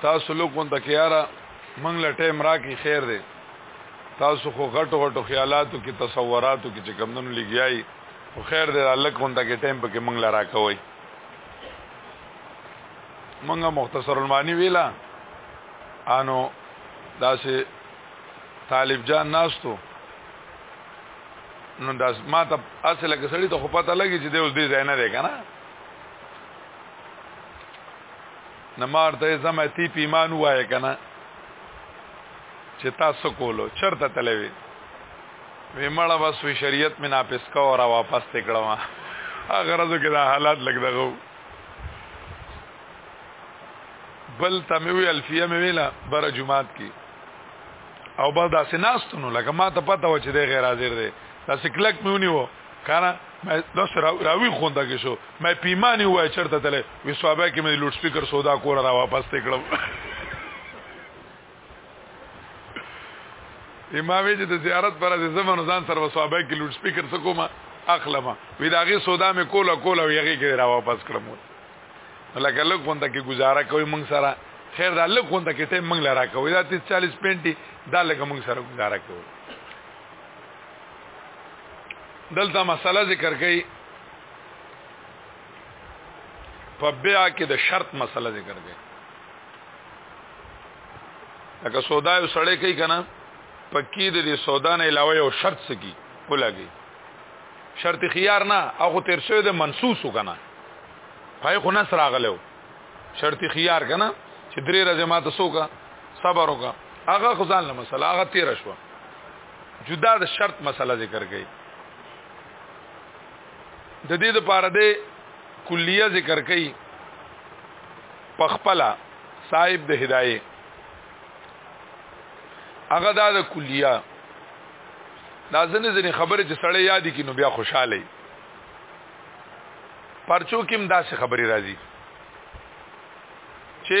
تاسو لوګون ته کیاره منګ له ټیم راکی خیر دی تاسو خو غټو غټو خیالاتو کې تصوراتو کې چې کمندونو لګیای خو خیر دی الله کون ته کې ټیم په کې منګ له راکوي منګه مختصر المانی ویلا انو داسې طالب جان ناستو نو داس ما ته اصله کې سړی ته خو پته لګی چې دی اوس دې ځای نه دی کنه نمار ته زمه تی پیمان وای کنه چې تاسو کولو چرته تلوي وی مړه بس وی شریعت می ناپس کا او را واپس تکړه هغه راځو کې دا حالات لګ دغو بل تموی الفیه می ویلا بر جمعات کی او بل داسې ناستونو لکه ما ته پته و چې د غیر حاضر دی داسې کلک میونی وو کنه مې داس راوي خونده کې شو مې پیمانی وای چرته تله وې صحابه کې مې لوډ سپیکر سودا کور را واپس تکړم امام چې د زیارت پر د زمونو ځان سره صحابه کې لوډ سپیکر سکوما اخلم وې داغه سودا مې کوله کوله یغه کې را واپس کړم لکه لږ خونده کې گزاره کوي مونږ سره خیر دا لږ خونده کې ته مونږ لرا کوي دا 40 پنټي دا لږ مونږ سره گزاره کوي دلته مسله ذکر کړي په بیا کې د شرط مسله ذکر کړي لکه سودا یو سړی کوي کنه پکې د دې سودا نه علاوه یو شرط سکی ولګي شرط خيار نه هغه تیر شوی د منسوس وکنه پای خو نه سره غلو شرط خيار کنه چې درې ورځې ماته سوکا صبر وکا هغه خدان له مسله هغه تیر شوه جدا د شرط مسله ذکر کړي د دې لپاره د کلیه ذکر کړي پخپلا صاحب د هدايه هغه دا د کلیه دا ځنې ځنې خبرې چې سړی یادې کړي نو بیا خوشاله وي پرچو کې هم داسې خبرې راځي چې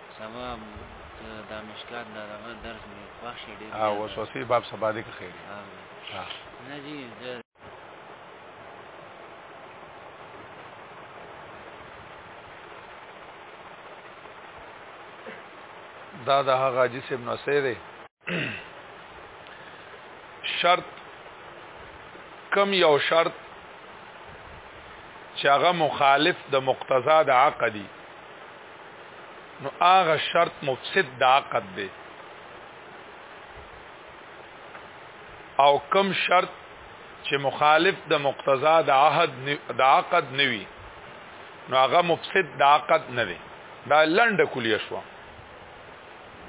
سبا ته دا مشکات دا دغه درس مې خوښ شي ډېر ها اوس وسې باب سبا دې که خیر ها نه جی دا د هغه جسم نو سره شرط کم یو شرط چې هغه مخالف د مقتضا د عقدي نو هغه شرط مفسد د عقد دی او کم شرط چې مخالف د مقتضا د عهد د عقد نوي نو هغه مفسد د عقد نه دی دا لنډه کلیه شوه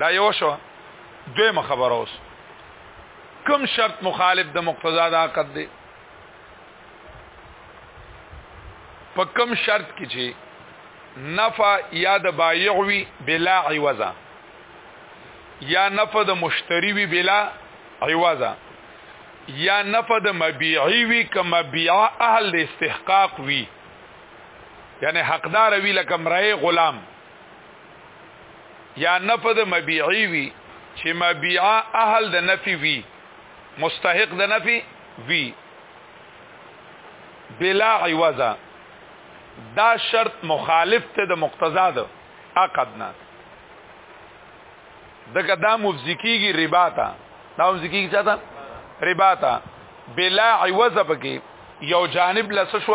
دا یو شو دویمه خبره اوس کوم شرط مخالف د مقتضا د عقد دی په کوم شرط کې چې نفع یا د بایع وی بلا عوضا یا نفع د مشتری وی بلا عوضا یا نفع د مبيعي وی ک مبيع اهل استحقاق وی یعنی حقدار وی لکه مرای غلام یا نفد مبيعي وي چې مبيعا اهل د نفي وي مستحق د نفي وي بلا عوضا دا شرط مخالف ته د مقتضا ده عقد نه دغه دا مفزکیږي ربا ته دا مفزکیږي چاته ربا ته بلا عوض پکې یو جانب لس شو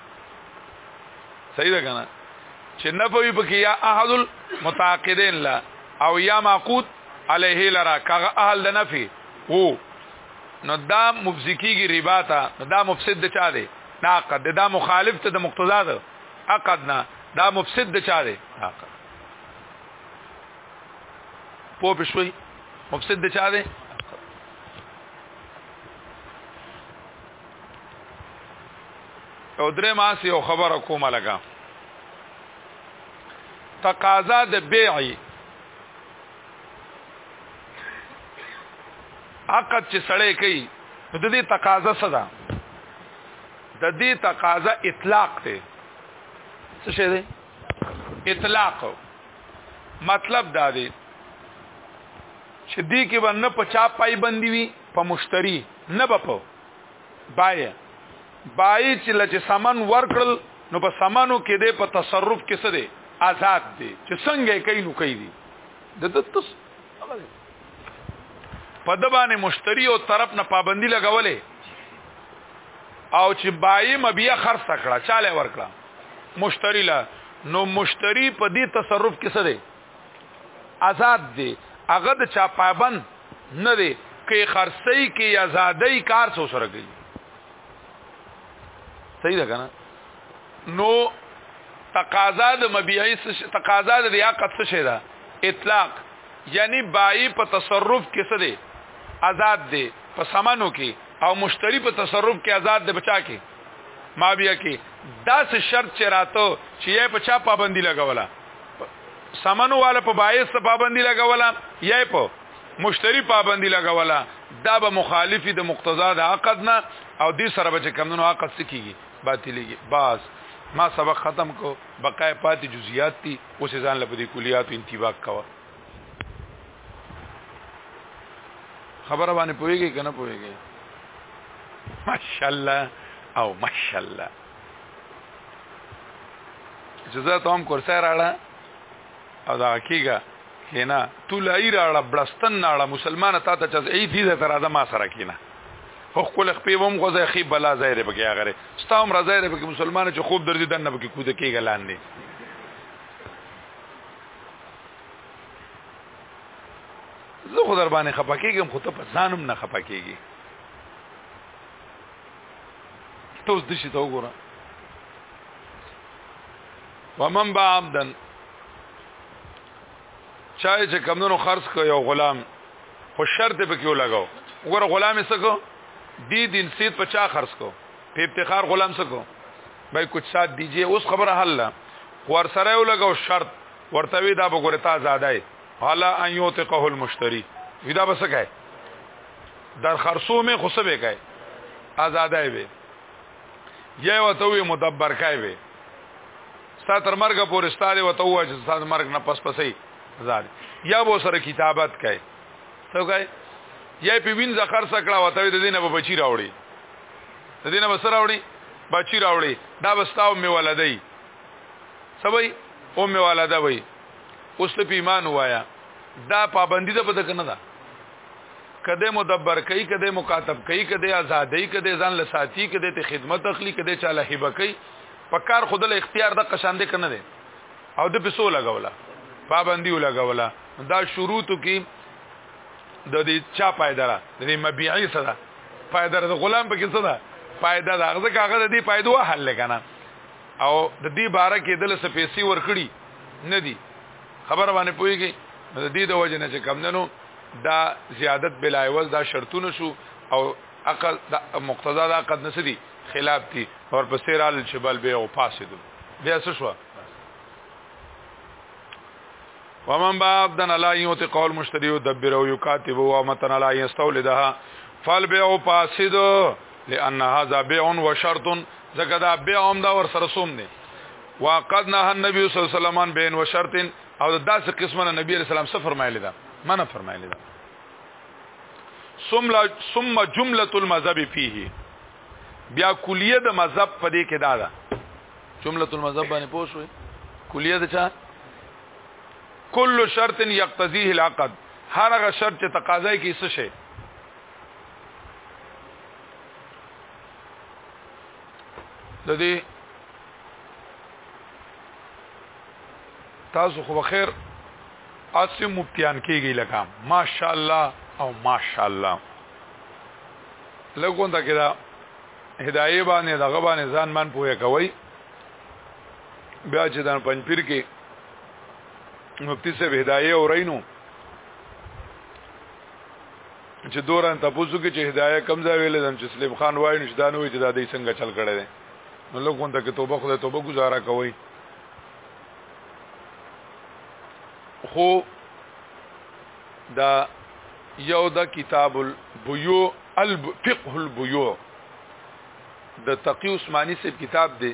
صحیح ده کنه چې نفوی پکې یا احد المتعاقدین لا او یا معقود علیه لرا کغه اهل د نفی وو نو دا مفسد کیږي ربا ته نو دا مفسد د چا دی دا عقد دا مخالف ته د مقتضا ده عقد نه دا مفسد د چا دی عقد پو پښوی مفسد د چا دی او درې ماس یو خبره کوم لګا تقاضا د بیع عقد چې سړی کوي نو د دې تقاضا څه ده د دې تقاضا اطلاق دی څه شی دی اطلاق مطلب دا دی چې دې کې باندې په چا پای بندي وي په مشتری نه بپو بای بای چې لچ سامان ورکړل نو په سامانو کې دې په تصرف کې څه دی آزاد دی چې څنګه کوي نو کوي دی د تس په د باندې مشتری او طرف نه پابندي لګولې او چې بای مبیا خرڅ کړه چاله ورکړه مشتری لا نو مشتری په دې تصرف کې څه دی آزاد دی هغه د چا پابند نه دی کې خرڅي کې آزادۍ کار سو سره کوي صحیح ده کنه نو تقاضا د مبيعي تقاضا د لیاقت څه شي ده اطلاق یعنی بای په تصرف کې څه دی آزاد دی په سمانو کې او مشتری په تصرف کې آزاد دی بچا کې ما بیا کې داس شرط چې راتو چې یې په چا پابندي لګوله سمنو والا په بایس پابندي لګوله یې په مشتری پابندي لګوله دا به مخالفي د مقتضا د عقد نه او دې سره به کمونو عقد سکیږي باطلېږي باز ما سبق ختم کو بقای پاتې جزئیات دي اوس ځان لپاره د کلیات انتباه کوه خبره باندې پويږي کنه پويږي ماشاءالله او ماشاءالله چې زه ته هم کورسه راړه او دا کیګه کینا تو لای راړه بلستان راړه مسلمان ته ته چې ای دې تر اعظم سره کینا خو خپل خپې ووم خو زه خې بلا ظاهر به کې هغه ستاوم راځي به مسلمان چې خوب درځي دنه به کې کوده کیګه لاندې زه خو در باندې خپکیږم خو ته په ځانم نه خپکیږي ته اوس دشي ته وګوره ومن با عبدن چا چې کمونو خرڅ کړ یو غلام خو شرط په کېو لگاو وګوره غلام یې سکو دی دین سید په چا خرڅ کو په افتخار غلام سکو بھائی کچھ ساتھ دیجئے اوس خبره حل لا ور سره یو لګو شرط ورته وی دا به ګورتا زادای حالا ان یوتقه المشتری ودا بس کای در خرصو می خصبه کای آزادای به یا وته وی مدبر کای به ستا تر مرګ پورې ستاره وته وای چې ستا مرګ نه پس پسې زاد یا به سره کتابت کای ته کای یا په وین زخر سکړه وته د دینه په بچی راوړي د دینه بسر راوړي بچی راوړي دا بستا او می ولدی سبي او می ولدا وي اوس ته پیمان وایا دا پابندی ده پته کنه دا کده مدبر کوي کده مکاتب کوي کده آزادۍ کده ځان لساتی کده ته خدمت اخلي کده چاله هبه کوي په کار خود له اختیار د قشاند کنه ده او د پیسو لګولا پابندی لګولا دا شروط کی د دې چا پایده ده د دې مبيعي سره پایده ده غلام پکې څه ده پایده ده هغه کاغه د دې پایدو حل لګنه او د دې باره کې دل څه پیسې ورکړي نه دي خبر باندې پويږي د دې د وجه نه چې کم دنو دا زیادت بلایول دا شرطونه شو او عقل دا مقتضا دا عقد نسدي خلاف دي اور پسې رال چې بل به او پاسې دو بیا څه شو ومن باب دن لا یوت قول مشتری او دبر او یکاتب او متن لا یستولدها فالبيع فاسد لان هذا بيع وشرط زګه دا بيع هم دا ور سره سوم دي وقد نه النبي صلی الله علیه وسلم بین و شرط او داسې قسمه نبی علیہ السلام څه فرمایلی دا منه فرمایلی دا ثم جمله المذهب فيه بیا کلیه د مذهب په دې کې دا ده جمله المذهب باندې پوښوي کلیه د چا کل شرط یقتضیه العقد هر هغه شرط چې تقاضای کی څه شي د دې تاسو خو بخیر اسی مفتیان کیږي لکه ماشاءالله او ماشاءالله لګون دا کړه هدايه باندې دغه باندې ځان من پوهه کوي بیا چې دان پنځپیر کې مفتی صاحب هدايه اورینو چې دوران تاسو کې چې هدايه کم ځای ویل دم چې سلیم خان وای نشدان وای چې دا دې څنګه چل کړي دي نو لوګون ته کې توبه خدای توبه گزاره کوي خو دا یو دا کتاب البیوع الفقه البیوع د تقی عثماني سب کتاب دی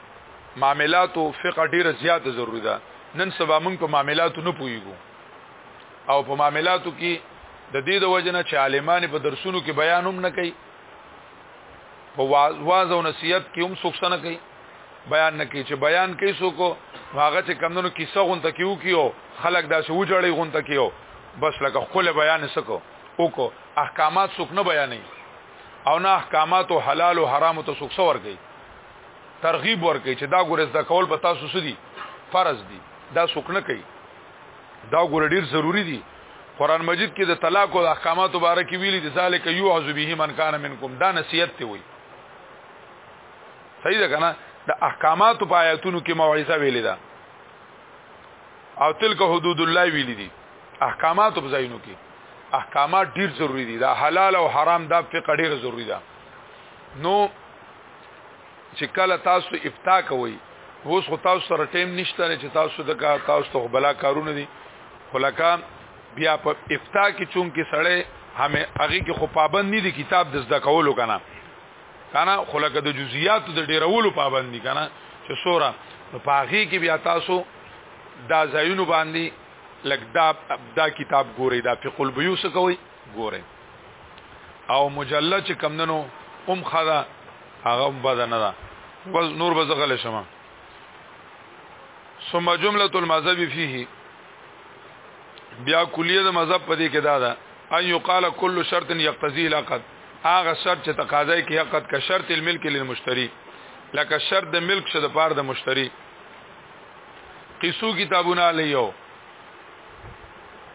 معاملاتو فقه ډیره زیاته ضروری ده نن سبا موږ په معاملاتو نه پوهیږو او په معاملاتو کې د دې د وجنه چې عالمان په درسونو کې بیان هم نه کوي په واعظ او نصیحت کې هم څوک نه کوي بیان نه کوي چې بیان کوي څوک هغه چې کمونو کیسه غونته کیو کیو خلک دا شو جوړي غونته کیو بس لکه خپل بیان سکو او کو احکامات څوک نه بیانې او نه احکامات او حلال او حرام ته څوک څور کوي ترغیب ورکړي چې دا ګورز د کول په تاسو سدي فرض دي دا څوک نه کوي دا ګور ډیر ضروری دي قران مجید کې د طلاق او احکامات مبارک ویلي دي ذالک یعذ به من کان منکم دا نصیحت ته وي صحیح ده کنه د احکامات په آیاتونو کې موعظه ویلې ده او تلک حدود الله ویلي دي احکامات په ځایونو کې احکامات ډیر ضروری دي دا حلال او حرام دا فقہ ډیر ضروری ده نو چې کله تاسو افتا کوي اوس خو تاسو سره ټیم نشته چې تاسو د کار تاسو ته بلا کارونه دي خلکا بیا په افتا کې چون کې سړی همه هغه کې خو پابند نه دي کتاب د زده کولو کنه کنه خلک د جزئیات د ډیرولو پابند دي کنه چې سوره نو په هغه کې بیا تاسو دا ځایونو باندې لګ دا دا کتاب ګوري دا فقه البیوس کوي ګوره او مجله چې کم دنو ام خدا هغه بد نه ده بس نور بس غل شمه ثم جمله المذهب فيه بیا کلیه د مذهب په دې کې دا ده ان یقال کل شرط یقتضی العقد هغه شرط چې تقاضای کې عقد کا شرط الملک للمشتری لکه شرط د ملک شد پار د مشتری قصو کتابونه علیو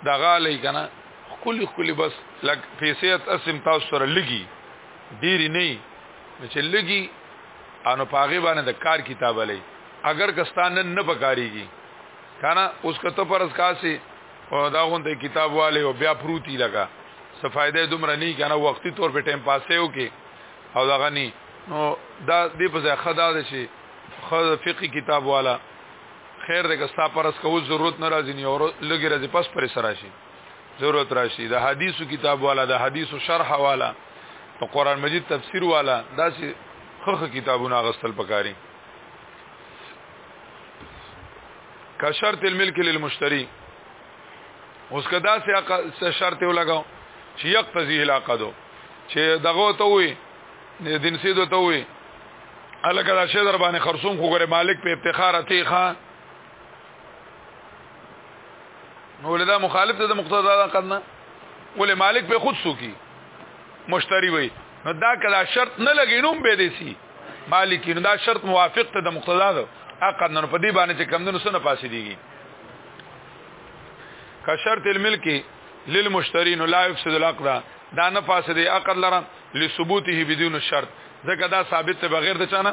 دغه علی کنه خکلی خکلی بس لګ پیسې اسم تاسو سره لګي ډیری نه چې لګي انو پاغه باندې د کار کتاب لې اگر کستان نه پکاريږي کنه اوس کته پرس کاسي او دا غونډه کتاب والے او بیا پروتي لگا څه فائدې دومره نه کنه وختي تور په ټیم پاسه یو کې او دا غني نو دا دې په ځای خدا دې شي خود فقہی کتاب والا خیر دې کستا پرس کو ضرورت ناراضی نه اور لګي راځي پس پر سره شي ضرورت راشي د حدیثو کتاب والا د حدیثو شرح والا د قران مجید تفسیر والا داسې خخ کتابونه غستل پکاري کا شرط الملک للمشتری اوس کدا سه شرط یو لگاو چې یقتضی العقد چې دغه ته وي دین سید ته وي الکه دا شه در باندې خرصوم خو ګره مالک په افتخار اتی ښا نو ولدا مخالف ده د مقتضا د عقد نه ولې مالک په خود سوکی مشتری وي نو دا کله شرط نه لګی نوم به دي سي مالک نو دا شرط موافق ته د مقتضا ده عقد نه په دې باندې چې کم دنو سره پاسې دیږي کا شرط الملک للمشتری نو لا يفسد العقد دا نه فاسد عقد لره لثبوته بدون شرط ځکه دا ثابت بغیر د چانه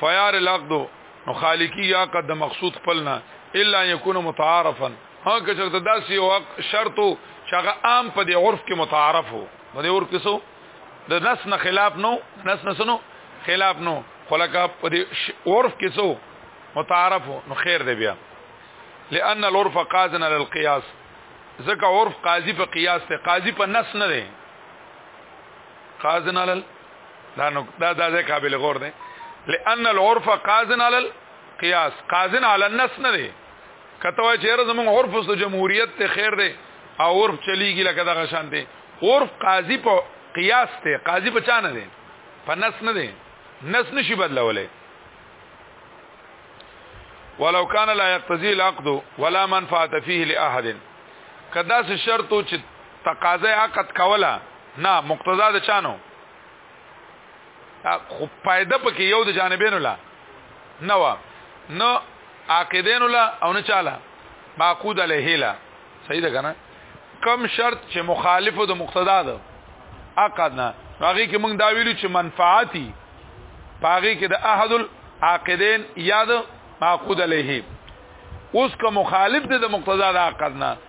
فیار العقد نو خالقی یا قد مقصود خپلنا الا یکون متعارفا ها که چرته داسې یو شرط چې هغه عام په دې عرف کې متعارف وو په دې عرف کې سو د نس نه خلاف نو نس نه سنو خلاف نو خلکا په دې عرف کې سو متعارف وو نو خیر دی بیا لأن العرف قاضن على القياس ځکه عرف قاضي په قياس ته قاضي په نس نه دی قاضن علل دا نو دا دا قابل غور دی لئن العرف قاضن علل قیاس قاضن علی النص نه دی کته وای چیرې زمون عرف د جمهوریت ته خیر دی او عرف چلیږي لکه دا غشان دی عرف قاضی په قیاس ته قاضی په چانه دی په نص نه دی نص نشي بدلولای ولو کان لا یقتضی العقد ولا منفعه فيه لاحد کدا څه شرط چې تقاضی عقد کوله نه مقتضا د چانو خو پایده پکې یو د جانبینو لا نه و نو عاقدینو لا او نه چاله معقود علیه لا صحیح ده کنه کم شرط چې مخالف د مقتضا ده عقد نه هغه کې موږ دا ویلو چې منفعتي پاغي کې د احد العاقدين یاد معقود علیه اوس که مخالف ده د مقتضا د عقد نه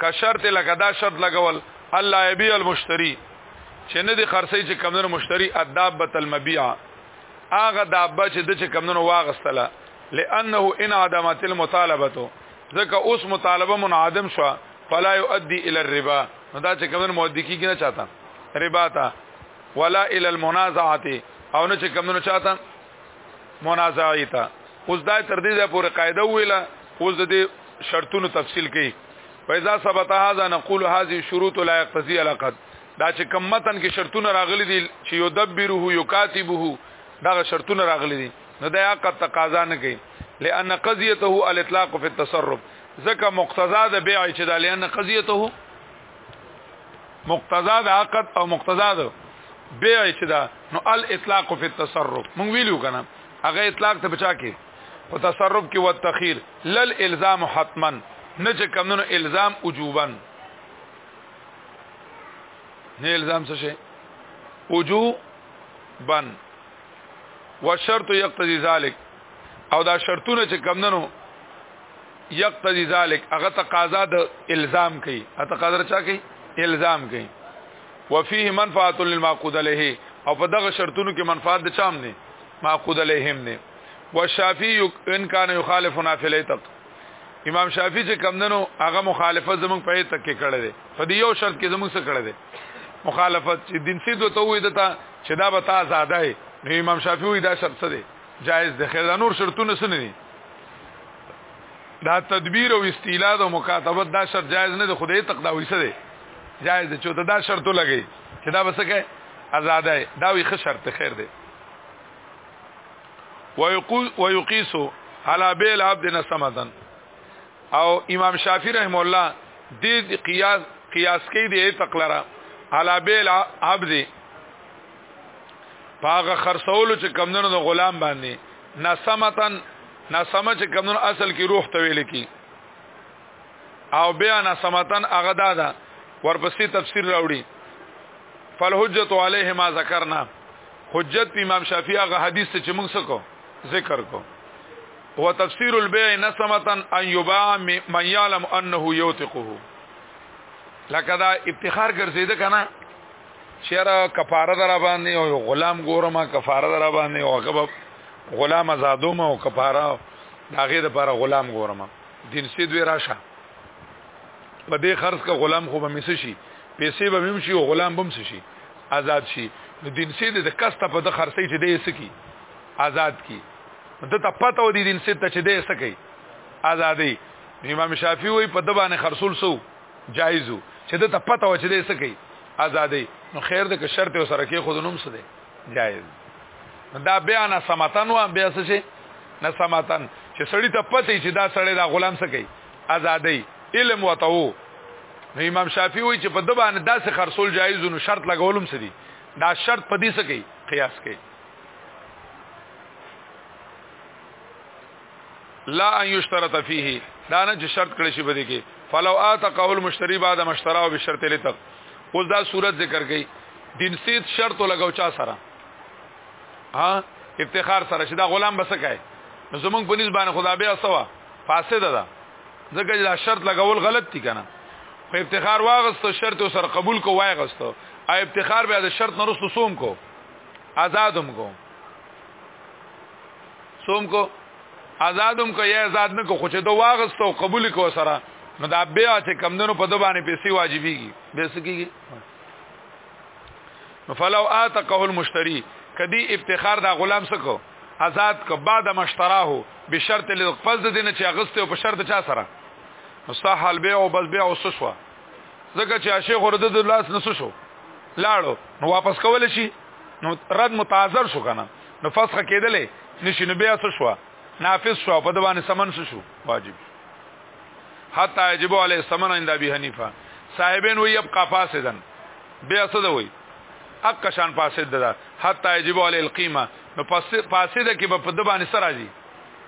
که شرط لکه دا شرط لګول الله يبيع المشتري چې نه دي خرڅي چې کمنو مشتري ادابه المبيع اغه دابه چې د چې کمنو واغستله لانه ان عدمت المطالبه ځکه اوس مطالبه منعدم شو فلا يؤدي الى الربا نو دا چې کمنو مودي کیږي نه چاته ربا ته ولا الى المنازعه او نه چې کمنو چاته منازعه ته اوس دا تر دې ځای پورې قاعده ویله اوس د دې شرطونو تفصیل کړي فاذا ثبت هذا نقول هذه شروط لا يقتضي العقد دا چې کم متن کې شرطونه راغلي دي چې يدبره يكاتبه دا شرطونه راغلي دي نو دا عقد تقاضا نه کوي لأن قضيته الاطلاق في التصرف ځکه مقتضا د بيع چې دا لأن قضيته مقتضا د عقد او مقتضا د بيع چې دا نو الاطلاق فی التصرف مونږ ویلو کنه هغه اطلاق ته بچا کې په تصرف کې وتخیر لل الزام حتما نه چې کمونو الزام وجوبا نه الزام څه شي وجوبا والشرط يقتضي ذلك او دا شرطونه چې کمونو یقتضی ذلک هغه تقاضا د الزام کوي هغه تقاضا چا کوي الزام کوي وفيه منفعه للمعقود له او په دغه شرطونو کې منفعت د چام نه معقود لهم نه والشافعي ان كان يخالف نافله تق امام شافعي چې کمندنو هغه مخالفت زمونږ په تک کې کړی دی په دې یو شرط کې زمونږ سره کړی دی مخالفت چې دین سي دوته وې دتا چې دا به تا آزاد دی نو امام شافعي دا شرط څه دی جائز دی خیر دا نور شرطونه سن دي دا تدبیر او استیلاد او مکاتبت دا شرط جایز نه دی خدای تقداوی سره جایز دی چې دا شرط لګی چې دا بسکه آزاده دا وی ښه شرط خیر دی ويقيسو على بيل عبد نسمتن او امام شافعي رحم الله دې قياس قياس کې دې تقلره على بيل عبد پاغه خرڅول چې کمندونو د غلام باندې نسمتن نسمه چې کمون اصل کې روح ته ویل کی او بیا نسمتن هغه دا ده ورپسې تفسیر راوړي فالحجت علیه ما ذکرنا حجت په امام شافعی هغه حدیث چې موږ سکو ذکر کو هو تفسیر البیع نسمتن ان یباع من یعلم انه یوثقه لکه دا افتخار ګرځیده کنه چیرې کفاره در باندې او غلام ګورما کفاره در باندې او هغه غلام آزادو ما او کفاره داغه لپاره غلام ګورما دین سي دوی راشه په دې خرڅ کا غلام خو به مس شي پیسې به مم شي او غلام بم شي آزاد شي نو دین سي د کسته په د خرڅي چې دې سکی آزاد کی د ته پته و دي دین سي ته چې دې سکی آزادې امام شافعي وي په دبانې خرصول سو جایزو چې د ته پته و چې دې څه کوي ازادي نو خیر دې که شرط وسره کې خود نوم څه دی جایز دا بیا نه سماتن و بیا څه شي نه سماتن چې سړی ته پته چې دا سړی دا غلام څه کوي ازادي علم وتاو نو امام شافعي وایي چې په د باندې داسې خرصول جایز نو شرط لګولم سړي دا شرط په دې څه کوي قیاس کوي لا ان یشترط فيه دا نه چې شرط کړی شي بده کې فلو ات قول مشتری بعد مشترا او بشرط لتق اوس دا صورت ذکر کړي دینسیت شرط لګاو چا سره ها افتخار سره چې دا غلام بس کای زمونږ په نسبت باندې خدا بیا سوا فاسد ده ځکه چې دا شرط لګول غلط دي کنه خو افتخار واغستو شرط سره قبول کو واغستو او افتخار بیا د شرط نه رسو سوم کو آزادم کو سوم کو آزادم کو یا آزاد نه کو خو چې دو واغست او قبول کو سره نو دا بیا چې کمندونو په دبانې پیسې واجبېږي به سکیږي نو فلو اتقه المشتری کدی افتخار دا غلام سکو آزاد کو بعد مشتراه بشرط للقفز دین چې اغست او په شرط چا سره نو صح البيع او بس بيع او سشوا زکه چې شیخ ورده د لاس نسو شو لاړو نو واپس کول شي نو رد متعذر شو کنه نو فسخ کېدلې نشي نو بیا څه شو نافذ شو په دوانه سمن شو واجب حتی یجب علی السمن عند ابي حنیفه صاحبین وی ابقا فاسدن بیا څه دوی اک شان فاسد ده حتی یجب علی القیمه نو فاسد کې په د باندې سره راځي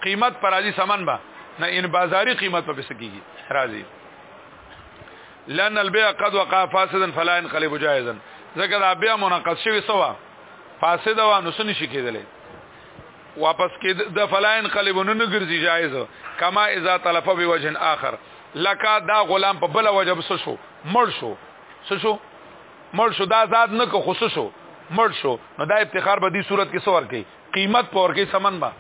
قیمت پر راځي سمن با نه ان بازاري قیمت په څه کیږي راځي لن البيع قد وقع فاسدا فلا ينقلب جائزا ځکه دا بیا مناقض شوی سوا فاسد و نو سن شي کېدلې واپس کې د فلاین قلبونو نه ګرځي جایز کما اذا تلف به وجه اخر لکه دا غلام په بل وجب شو مړ شو شو مړ شو دا ذات نه کو خصوص شو مړ شو نو دا افتخار به دې صورت کې سور کوي قیمت پور کې سمن با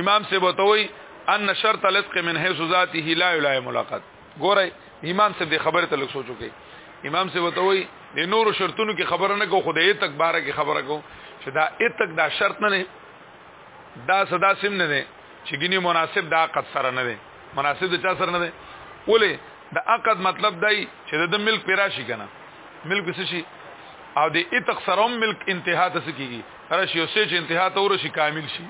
امام سے بتوي ان شرط لصق من حيث ذاته لا يلائم ملاقات ګورئ امام صاحب دې خبره ته لږ سوچو کوي امام صاحب ته وایي د نورو شرطونو کې خبره نه کو خدای تک باره کې خبره کو چې دا اتک دا شرط نه دا صدا سم نه دی چې ګینه مناسب دا عقد سره نه دی مناسب د چا سره نه دی ولې د عقد مطلب دی چې د ملک پیرا شي کنه ملک څه شي او د اتق سره ملک انتها ته سکیږي هر شي او سې چې انتها ته ورشي کامل شي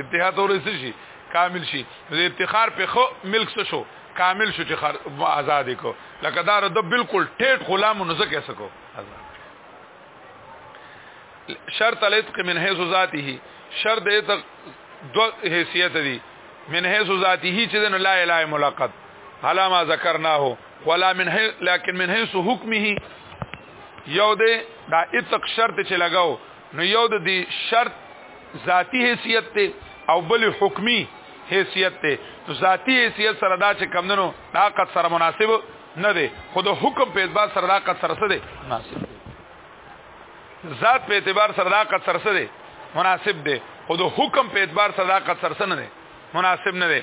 اتحاد ورسې شي کامل شي د افتخار په خو ملک څه شو کامل شو چې خر آزاد کو لکه دا د بالکل ټیټ غلام نه زکه سکو آزاد شرط الاتق من حيث ذاته شرط د دو حیثیت دي من حيث ذاته چې د لا اله ملاقات حالا ما ذکرناه ولا من حيث لكن من حيث حکمه یو دې دا اتق شرط چې لگاو نو یو د دې شرط ذاتی حیثیت ته او بل حکمی حیثیت ته نو ذاتی حیثیت سره دا چې کمندنو دا قد سره مناسب نه دی خو د حکم په اعتبار سره دا قد سره سره مناسب دی ذات په اعتبار سره دا قد سره سره مناسب دی خو د حکم په اعتبار سره دا قد سره نه دی مناسب نه دی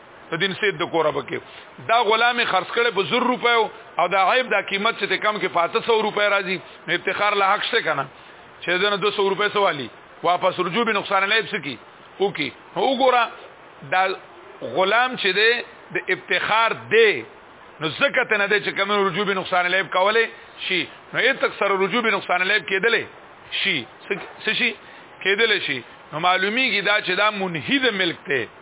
د دین سید د کوره بکې دا غلامي خرڅ کړي په 100 روپیو او دا عیب دا قیمت چې کم کې 500 روپۍ راځي نو افتخار له حق شته کنه چې دنه 200 روپۍ سوالي واپس رجوع به نقصان نه لپس کی او کی وګوره دا غلام چې دی د افتخار دی نو زکه ته نه دی چې کوم رجوع به نقصان لایب کوله شي نو یې تک سره رجوع به نقصان لایب کېدلې شي څه شي کېدلې شي نو معلومیږي دا چې دا منهید ملک ته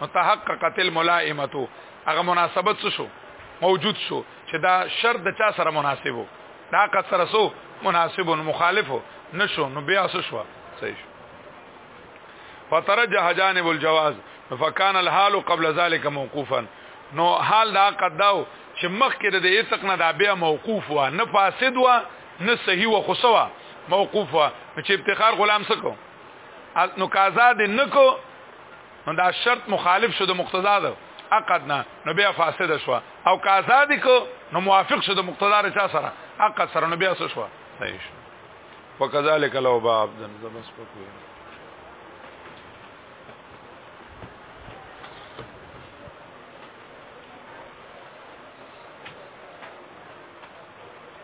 متحققت الملائمه هغه مناسبت څه شو موجود شو چې دا شرط د چا سره مناسب وو دا قد سره سو مناسب مخالف نشو نو بیا څه شو صحیح شو فترجح جانب الجواز فكان الحال قبل ذلك موقوفا نو حال دا قد داو چې مخکې د دې تقنه دا بیا موقوف و نه فاسد و نه صحیح و خصوا موقوف و چې افتخار غلام سکو نو قضا دې نکو نو دا شرط مخالف شو د مقتضا ده عقد نه نو بیا فاسد شو او قضا دې کو نو موافق شو د مقتضا رچا سره عقد سره نو بیا څه شو صحیح شو وکذالک لو باب ذن زمس پکوي